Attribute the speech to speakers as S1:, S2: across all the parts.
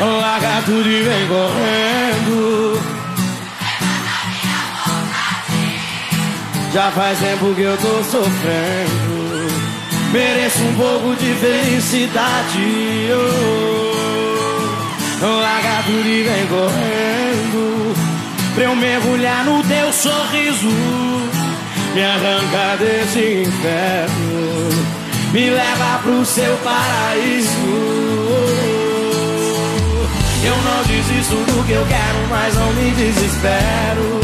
S1: Larga tudo e vem correndo. Já faz tempo que eu tô sofrendo. Mereço um pouco de felicidade. Oh. Larga tudo e vem correndo. Pra eu mergulhar no teu sorriso. Me arranca desse inferno. Me leva pro seu paraíso. Eu não desisto do que eu quero, mas não me desespero.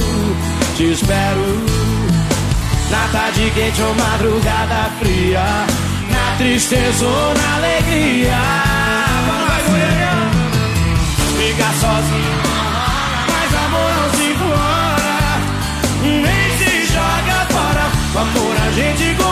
S1: Te espero. Na tarde quente ou madrugada fria. Na tristeza ou na alegria. Fica sozinho. Mas amor não se implora. Nem se joga fora. O amor a gente conquista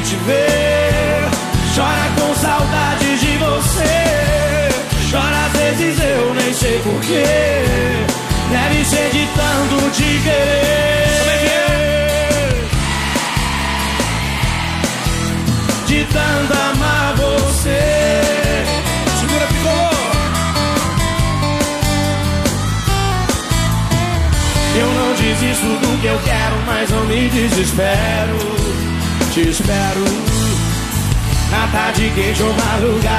S1: de te ver. Chora com saudade de você. Chora às vezes eu nem sei porquê. Deve ser de tanto te querer. De tanto amar você. Segura. Eu não desisto do que eu quero, mas não me desespero. Te espero. Na tarde quente ou madrugada.